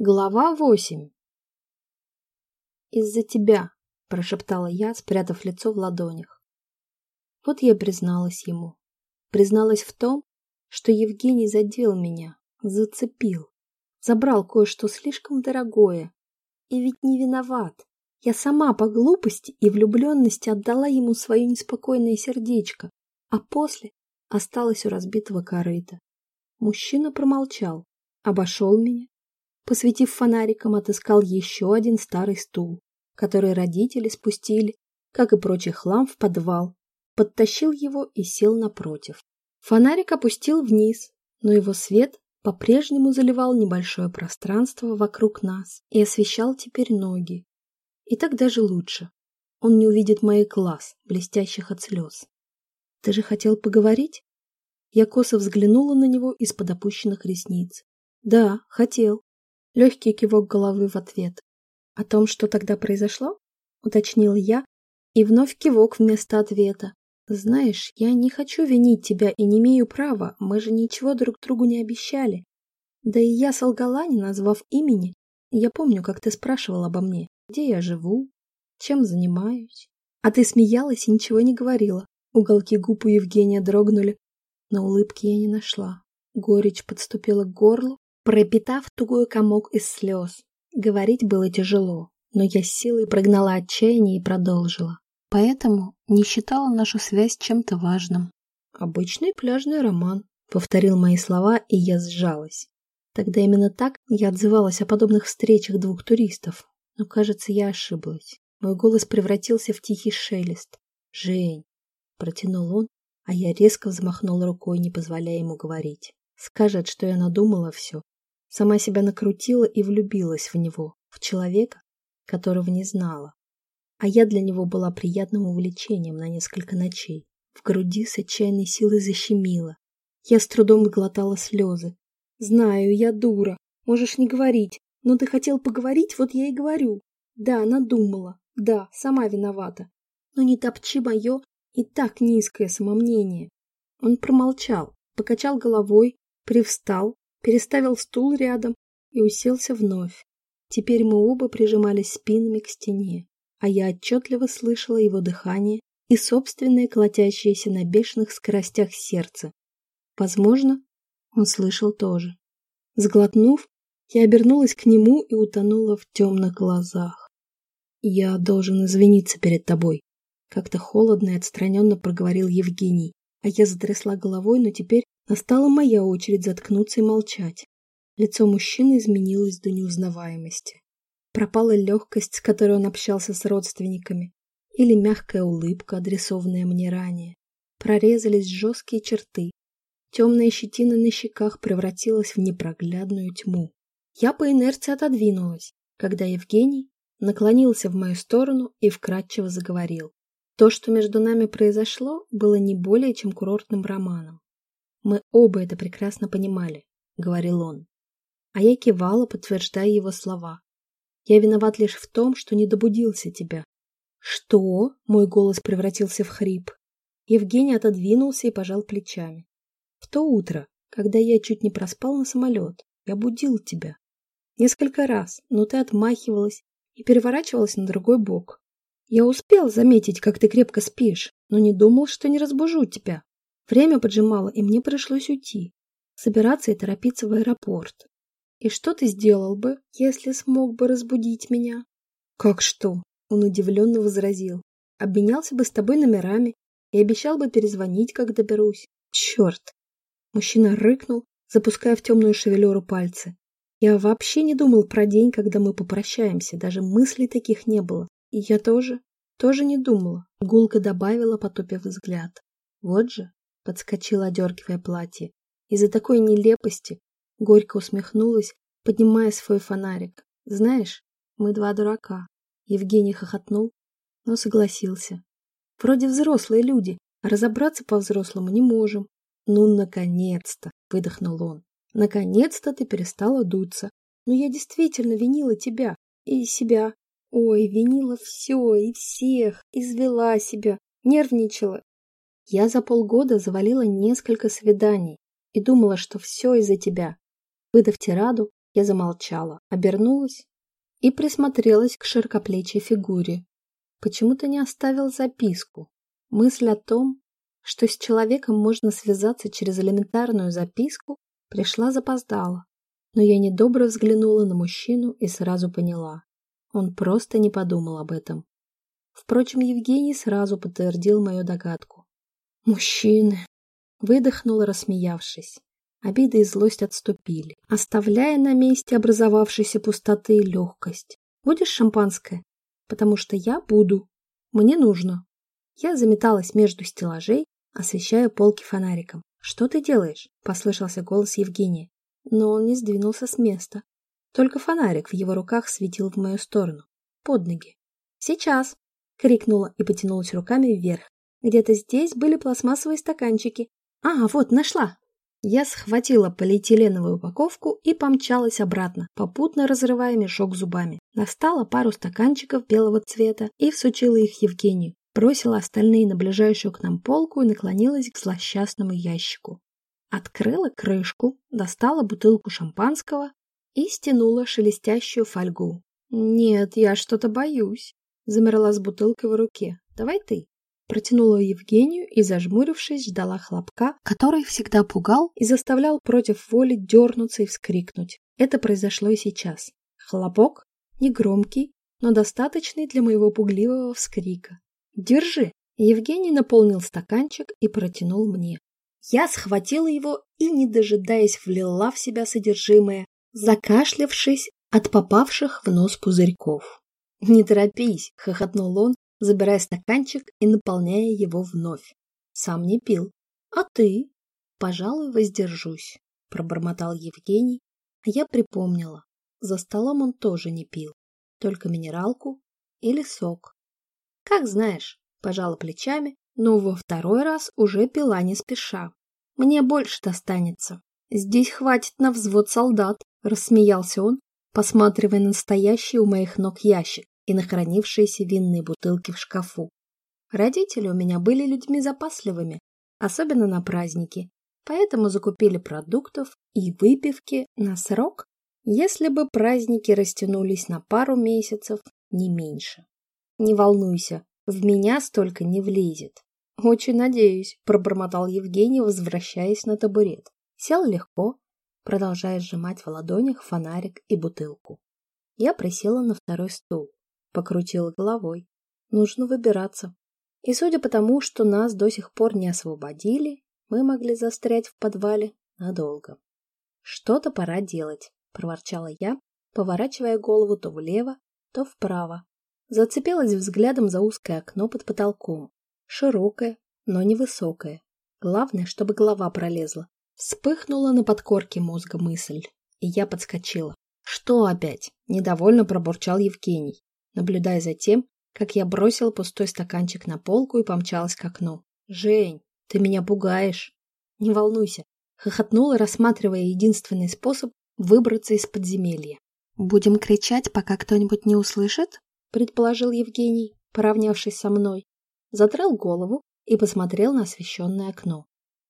Глава восемь. «Из-за тебя», — прошептала я, спрятав лицо в ладонях. Вот я призналась ему. Призналась в том, что Евгений задел меня, зацепил, забрал кое-что слишком дорогое. И ведь не виноват. Я сама по глупости и влюбленности отдала ему свое неспокойное сердечко, а после осталась у разбитого корыта. Мужчина промолчал, обошел меня, Посветив фонариком, отыскал еще один старый стул, который родители спустили, как и прочий хлам, в подвал, подтащил его и сел напротив. Фонарик опустил вниз, но его свет по-прежнему заливал небольшое пространство вокруг нас и освещал теперь ноги. И так даже лучше. Он не увидит моих глаз, блестящих от слез. «Ты же хотел поговорить?» Я косо взглянула на него из-под опущенных ресниц. «Да, хотел. Легкий кивок головы в ответ. «О том, что тогда произошло?» — уточнил я, и вновь кивок вместо ответа. «Знаешь, я не хочу винить тебя и не имею права, мы же ничего друг другу не обещали. Да и я солгала, не назвав имени. Я помню, как ты спрашивал обо мне, где я живу, чем занимаюсь. А ты смеялась и ничего не говорила. Уголки губ у Евгения дрогнули, но улыбки я не нашла. Горечь подступила к горлу, пропитав тугой комок из слез. Говорить было тяжело, но я силой прогнала отчаяние и продолжила. Поэтому не считала нашу связь чем-то важным. «Обычный пляжный роман», — повторил мои слова, и я сжалась. Тогда именно так я отзывалась о подобных встречах двух туристов. Но, кажется, я ошиблась. Мой голос превратился в тихий шелест. «Жень!» — протянул он, а я резко взмахнула рукой, не позволяя ему говорить. Скажет, что я надумала все, Сама себя накрутила и влюбилась в него, в человека, которого не знала. А я для него была приятным увлечением на несколько ночей. В груди с отчаянной силой защемило. Я с трудом глотала слезы. «Знаю, я дура. Можешь не говорить. Но ты хотел поговорить, вот я и говорю. Да, надумала. Да, сама виновата. Но не топчи мое и так низкое самомнение». Он промолчал, покачал головой, привстал, переставил стул рядом и уселся вновь. Теперь мы оба прижимались спинами к стене, а я отчетливо слышала его дыхание и собственное колотящееся на бешеных скоростях сердце. Возможно, он слышал тоже. Сглотнув, я обернулась к нему и утонула в темных глазах. «Я должен извиниться перед тобой», — как-то холодно и отстраненно проговорил Евгений, а я затрясла головой, но теперь Настала моя очередь заткнуться и молчать. Лицо мужчины изменилось до неузнаваемости. Пропала легкость, с которой он общался с родственниками, или мягкая улыбка, адресованная мне ранее. Прорезались жесткие черты. Темная щетина на щеках превратилась в непроглядную тьму. Я по инерции отодвинулась, когда Евгений наклонился в мою сторону и вкратчиво заговорил. То, что между нами произошло, было не более чем курортным романом. Мы оба это прекрасно понимали, говорил он. А я кивала, подтверждая его слова. Я виноват лишь в том, что не добудился тебя. Что? Мой голос превратился в хрип. Евгений отодвинулся и пожал плечами. В то утро, когда я чуть не проспал на самолет, я будил тебя. Несколько раз, но ты отмахивалась и переворачивалась на другой бок. Я успел заметить, как ты крепко спишь, но не думал, что не разбужу тебя. Время поджимало, и мне пришлось уйти, собираться и торопиться в аэропорт. И что ты сделал бы, если смог бы разбудить меня? Как что? Он удивленно возразил. Обменялся бы с тобой номерами и обещал бы перезвонить, как доберусь. Черт! Мужчина рыкнул, запуская в темную шевелюру пальцы. Я вообще не думал про день, когда мы попрощаемся, даже мыслей таких не было. И я тоже, тоже не думала. Гулка добавила, потупив взгляд. Вот же, подскочила, одергивая платье. Из-за такой нелепости горько усмехнулась, поднимая свой фонарик. Знаешь, мы два дурака. Евгений хохотнул, но согласился. Вроде взрослые люди, а разобраться по-взрослому не можем. Ну, наконец-то, выдохнул он. Наконец-то ты перестала дуться. Но я действительно винила тебя и себя. Ой, винила все и всех, извела себя, нервничала я за полгода завалила несколько свиданий и думала, что все из-за тебя. Выдав тираду, Я замолчала, обернулась и присмотрелась к широкоплечей фигуре. Почему-то не оставил записку. Мысль о том, что с человеком можно связаться через элементарную записку, пришла запоздала. Но я недобро взглянула на мужчину и сразу поняла. Он просто не подумал об этом. Впрочем, Евгений сразу подтвердил мою догадку. «Мужчины!» — выдохнула, рассмеявшись. Обида и злость отступили, оставляя на месте образовавшейся пустоты легкость. «Будешь шампанское?» «Потому что я буду. Мне нужно». Я заметалась между стеллажей, освещая полки фонариком. «Что ты делаешь?» — послышался голос Евгения. Но он не сдвинулся с места. Только фонарик в его руках светил в мою сторону, под ноги. «Сейчас!» — крикнула и потянулась руками вверх. Где-то здесь были пластмассовые стаканчики. «А, вот, нашла!» Я схватила полиэтиленовую упаковку и помчалась обратно, попутно разрывая мешок зубами. Достала пару стаканчиков белого цвета и всучила их Евгению. Бросила остальные на ближайшую к нам полку и наклонилась к злосчастному ящику. Открыла крышку, достала бутылку шампанского и стянула шелестящую фольгу. «Нет, я что-то боюсь», — замерла с бутылкой в руке. «Давай ты». Протянула Евгению и, зажмурившись, ждала хлопка, который всегда пугал и заставлял против воли дернуться и вскрикнуть. Это произошло и сейчас. Хлопок, негромкий, но достаточный для моего пугливого вскрика. «Держи!» Евгений наполнил стаканчик и протянул мне. Я схватила его и, не дожидаясь, влила в себя содержимое, закашлявшись от попавших в нос пузырьков. «Не торопись!» — хохотнул он, забирая стаканчик и наполняя его вновь. Сам не пил. А ты? Пожалуй, воздержусь, пробормотал Евгений, а я припомнила. За столом он тоже не пил, только минералку или сок. Как знаешь, пожала плечами, но во второй раз уже пила не спеша. Мне больше достанется. Здесь хватит на взвод солдат, рассмеялся он, посматривая на стоящий у моих ног ящик и на хранившиеся винные бутылки в шкафу. Родители у меня были людьми запасливыми, особенно на праздники, поэтому закупили продуктов и выпивки на срок, если бы праздники растянулись на пару месяцев, не меньше. Не волнуйся, в меня столько не влезет. Очень надеюсь, пробормотал Евгений, возвращаясь на табурет. Сел легко, продолжая сжимать в ладонях фонарик и бутылку. Я присела на второй стул покрутила головой. Нужно выбираться. И судя по тому, что нас до сих пор не освободили, мы могли застрять в подвале надолго. Что-то пора делать, проворчала я, поворачивая голову то влево, то вправо. Зацепилась взглядом за узкое окно под потолком. Широкое, но невысокое. Главное, чтобы голова пролезла. Вспыхнула на подкорке мозга мысль, и я подскочила. «Что опять?» – недовольно пробурчал Евгений наблюдая за тем, как я бросила пустой стаканчик на полку и помчалась к окну. «Жень, ты меня пугаешь!» «Не волнуйся!» — хохотнула, рассматривая единственный способ выбраться из подземелья. «Будем кричать, пока кто-нибудь не услышит?» — предположил Евгений, поравнявшись со мной. Затрал голову и посмотрел на освещенное окно.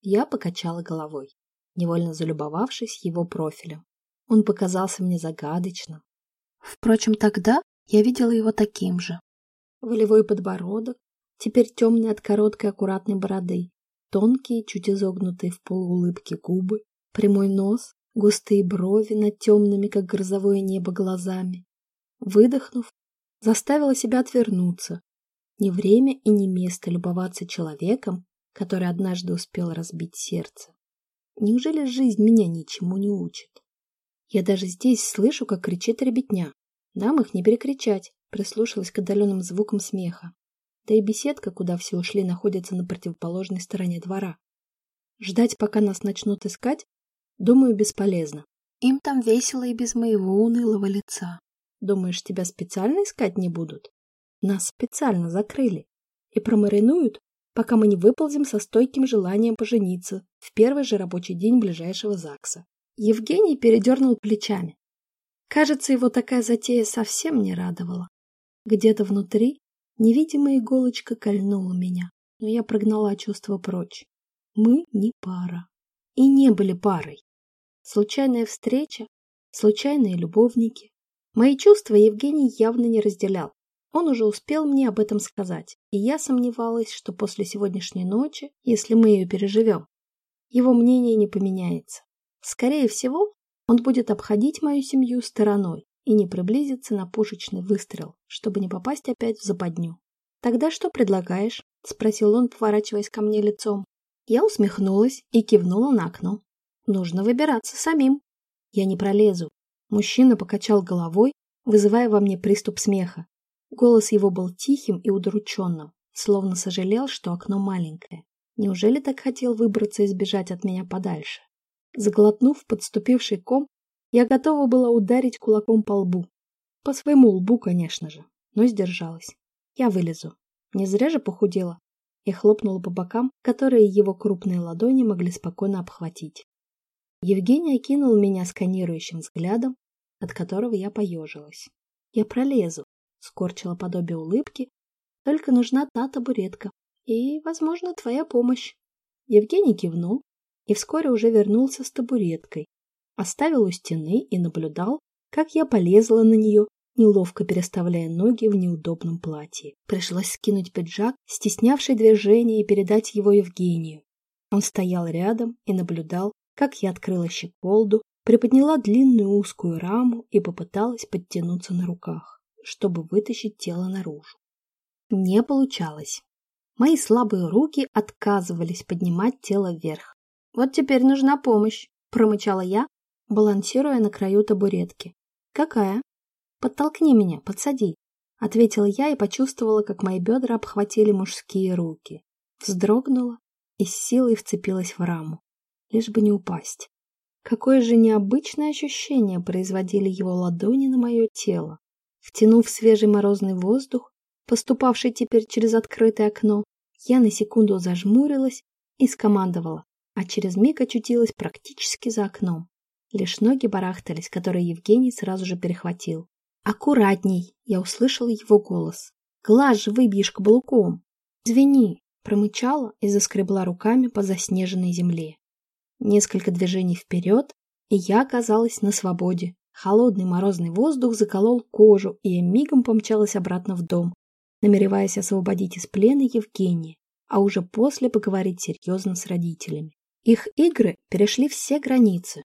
Я покачала головой, невольно залюбовавшись его профилем. Он показался мне загадочным. Впрочем, тогда я видела его таким же. Волевой подбородок, теперь темный от короткой аккуратной бороды, тонкие, чуть изогнутые в полуулыбке губы, прямой нос, густые брови над темными, как грозовое небо, глазами. Выдохнув, заставила себя отвернуться. Не время и не место любоваться человеком, который однажды успел разбить сердце. Неужели жизнь меня ничему не учит? Я даже здесь слышу, как кричит ребятня. Нам их не перекричать, прислушалась к отдаленным звукам смеха. Да и беседка, куда все ушли, находится на противоположной стороне двора. Ждать, пока нас начнут искать, думаю, бесполезно. Им там весело и без моего унылого лица. Думаешь, тебя специально искать не будут? Нас специально закрыли и промаринуют, пока мы не выползем со стойким желанием пожениться в первый же рабочий день ближайшего ЗАГСа. Евгений передернул плечами. Кажется, его такая затея совсем не радовала. Где-то внутри невидимая иголочка кольнула меня, но я прогнала чувство прочь. Мы не пара. И не были парой. Случайная встреча, случайные любовники. Мои чувства Евгений явно не разделял. Он уже успел мне об этом сказать, и я сомневалась, что после сегодняшней ночи, если мы ее переживем, его мнение не поменяется. Скорее всего, он будет обходить мою семью стороной и не приблизиться на пушечный выстрел, чтобы не попасть опять в западню. «Тогда что предлагаешь?» – спросил он, поворачиваясь ко мне лицом. Я усмехнулась и кивнула на окно. «Нужно выбираться самим. Я не пролезу». Мужчина покачал головой, вызывая во мне приступ смеха. Голос его был тихим и удрученным, словно сожалел, что окно маленькое. Неужели так хотел выбраться и сбежать от меня подальше? Заглотнув подступивший ком, я готова была ударить кулаком по лбу. По своему лбу, конечно же, но сдержалась. Я вылезу. Не зря же похудела. И хлопнула по бокам, которые его крупные ладони могли спокойно обхватить. Евгений окинул меня сканирующим взглядом, от которого я поежилась. Я пролезу, скорчила подобие улыбки. Только нужна та табуретка. И, возможно, твоя помощь. Евгений кивнул и вскоре уже вернулся с табуреткой. Оставил у стены и наблюдал, как я полезла на нее, неловко переставляя ноги в неудобном платье. Пришлось скинуть пиджак, стеснявший движение, и передать его Евгению. Он стоял рядом и наблюдал, как я открыла щеколду, приподняла длинную узкую раму и попыталась подтянуться на руках чтобы вытащить тело наружу. Не получалось. Мои слабые руки отказывались поднимать тело вверх. «Вот теперь нужна помощь», — промычала я, балансируя на краю табуретки. «Какая?» «Подтолкни меня, подсади», — ответила я и почувствовала, как мои бедра обхватили мужские руки. Вздрогнула и с силой вцепилась в раму, лишь бы не упасть. Какое же необычное ощущение производили его ладони на мое тело. Втянув свежий морозный воздух, поступавший теперь через открытое окно, я на секунду зажмурилась и скомандовала, а через миг очутилась практически за окном. Лишь ноги барахтались, которые Евгений сразу же перехватил. «Аккуратней!» — я услышала его голос. «Глаз же выбьешь каблуком!» «Извини!» — промычала и заскребла руками по заснеженной земле. Несколько движений вперед, и я оказалась на свободе. Холодный морозный воздух заколол кожу, и я мигом помчалась обратно в дом, намереваясь освободить из плена Евгения, а уже после поговорить серьезно с родителями. Их игры перешли все границы.